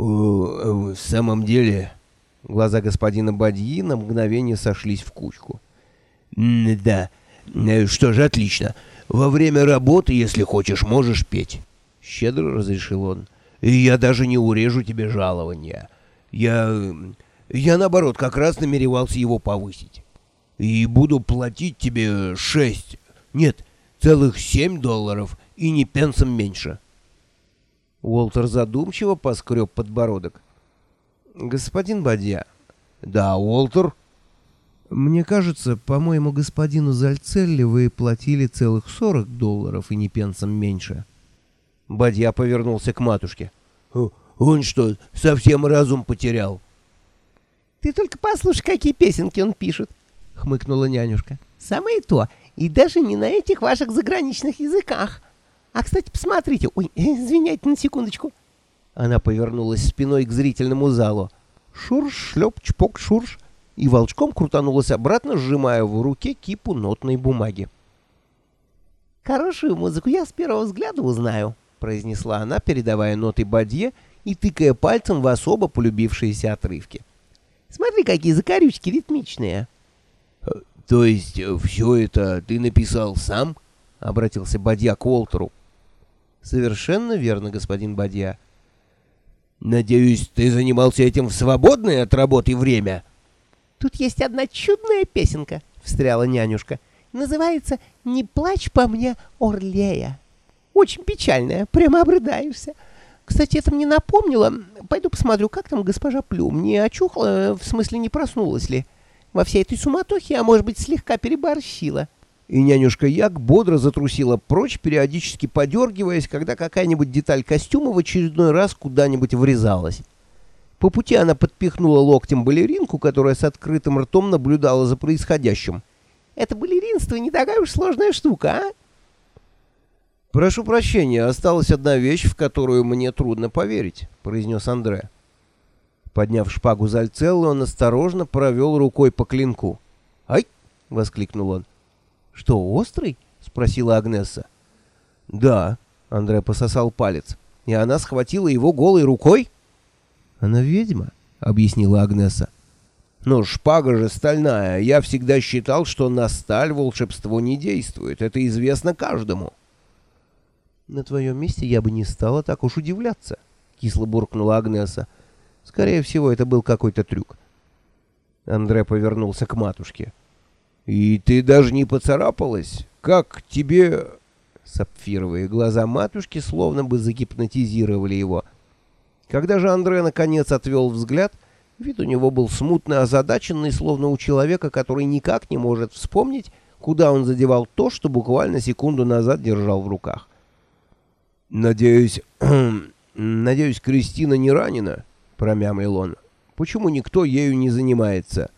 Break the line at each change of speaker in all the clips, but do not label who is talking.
В самом деле...» Глаза господина Бадьи на мгновение сошлись в кучку. «Да, э, что же, отлично. Во время работы, если хочешь, можешь петь». Щедро разрешил он. «И я даже не урежу тебе жалования. Я... я, наоборот, как раз намеревался его повысить. И буду платить тебе шесть... нет, целых семь долларов, и не пенсом меньше». Уолтер задумчиво поскреб подбородок. «Господин Бадья». «Да, Уолтер». «Мне кажется, по-моему, господину Зальцелли вы платили целых сорок долларов и не пенсом меньше». Бадья повернулся к матушке. «Он что, совсем разум потерял?»
«Ты только послушай, какие песенки он пишет», — хмыкнула нянюшка. «Самое то, и даже не на этих ваших заграничных языках». А, кстати, посмотрите. Ой, извиняйте на секундочку. Она повернулась спиной к зрительному залу. Шурш, шлеп, чпок, шурш. И волчком крутанулась обратно, сжимая в руке кипу нотной бумаги. «Хорошую музыку я с первого взгляда узнаю», — произнесла она, передавая ноты Бадье и тыкая пальцем в особо полюбившиеся отрывки. «Смотри, какие закорючки ритмичные».
«То есть э, все это ты написал сам?» — обратился Бадья к Уолтеру. Совершенно верно, господин Бадья. Надеюсь, ты занимался этим в свободное от работы время?
Тут есть одна чудная песенка, встряла нянюшка. Называется «Не плачь по мне, Орлея». Очень печальная, прямо обрыдаешься. Кстати, это мне напомнило. Пойду посмотрю, как там госпожа Плюм. Не очухла, в смысле, не проснулась ли? Во всей этой суматохе, а может быть, слегка переборщила
и нянюшка Як бодро затрусила прочь, периодически подергиваясь, когда какая-нибудь деталь костюма в очередной раз куда-нибудь врезалась. По пути она подпихнула локтем балеринку, которая с открытым ртом наблюдала за происходящим.
«Это балеринство не такая уж сложная штука, а?»
«Прошу прощения, осталась одна вещь, в которую мне трудно поверить», — произнес Андре. Подняв шпагу Зальцеллы, он осторожно провел рукой по клинку. «Ай!» — воскликнул он.
«Что, острый?» — спросила Агнесса.
«Да», — Андре пососал палец. «И она схватила его голой рукой?»
«Она ведьма», — объяснила Агнеса.
«Но шпага же стальная. Я всегда считал, что на сталь волшебство не действует. Это известно каждому».
«На твоем месте я бы не стала так уж удивляться», — кисло буркнула Агнеса. «Скорее всего, это был какой-то трюк».
Андре повернулся к матушке. «И ты даже не поцарапалась? Как тебе...» Сапфировые глаза матушки словно бы загипнотизировали его. Когда же Андре наконец отвел взгляд, вид у него был смутно озадаченный, словно у человека, который никак не может вспомнить, куда он задевал то, что буквально секунду назад держал в руках. «Надеюсь, надеюсь, Кристина не ранена?» — промямлил он. «Почему никто ею не занимается?»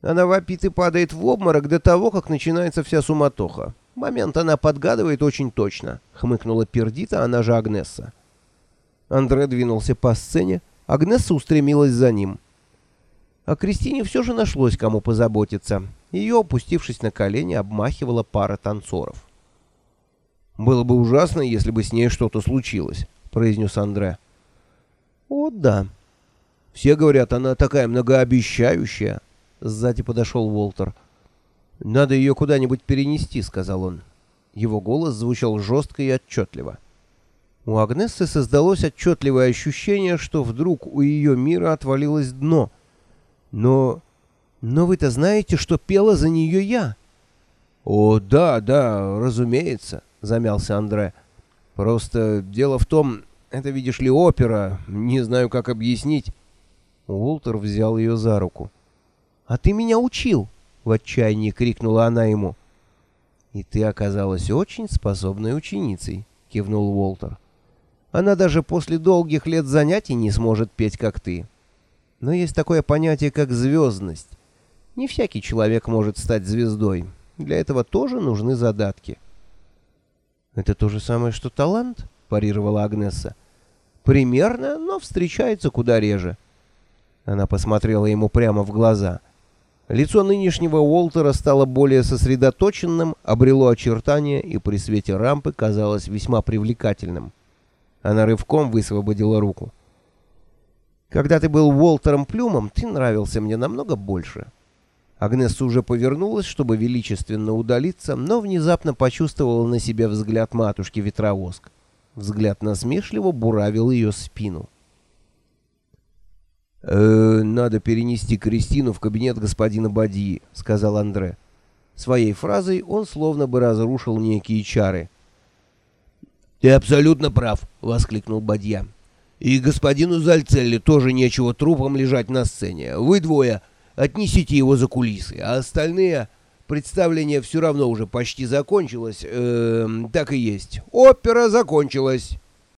Она вопит и падает в обморок до того, как начинается вся суматоха. Момент она подгадывает очень точно, — хмыкнула Пердита, она же Агнесса. Андре двинулся по сцене, Агнесса устремилась за ним. А Кристине все же нашлось, кому позаботиться. Ее, опустившись на колени, обмахивала пара танцоров. «Было бы ужасно, если бы с ней что-то случилось», — произнес Андре. «О, да. Все говорят, она такая многообещающая». Сзади подошел Уолтер. «Надо ее куда-нибудь перенести», — сказал он. Его голос звучал жестко и отчетливо. У Агнессы создалось отчетливое ощущение, что вдруг у ее мира отвалилось дно. Но... но вы-то знаете, что пела за нее я. «О, да, да, разумеется», — замялся Андре. «Просто дело в том, это, видишь ли, опера, не знаю, как объяснить». Уолтер взял ее за руку. «А ты меня учил!» — в отчаянии крикнула она ему. «И ты оказалась очень способной ученицей», — кивнул Уолтер. «Она даже после долгих лет занятий не сможет петь, как ты. Но есть такое понятие, как звездность. Не всякий человек может стать звездой. Для этого тоже нужны задатки». «Это то же самое, что талант?» — парировала Агнесса. «Примерно, но встречается куда реже». Она посмотрела ему прямо в глаза — Лицо нынешнего Уолтера стало более сосредоточенным, обрело очертания и при свете рампы казалось весьма привлекательным. Она рывком высвободила руку. Когда ты был Уолтером Плюмом, ты нравился мне намного больше». Агнесса уже повернулась, чтобы величественно удалиться, но внезапно почувствовала на себе взгляд матушки Ветровоск. Взгляд насмешливо буравил ее спину. «Э, «Надо перенести Кристину в кабинет господина Бадьи», — сказал Андре. Своей фразой он словно бы разрушил некие чары. «Ты абсолютно прав», — воскликнул Бадья. «И господину Зальцелли тоже нечего трупом лежать на сцене. Вы двое отнесите его за кулисы, а остальные...» Представление все равно уже почти закончилось. Э, так и есть. Опера закончилась.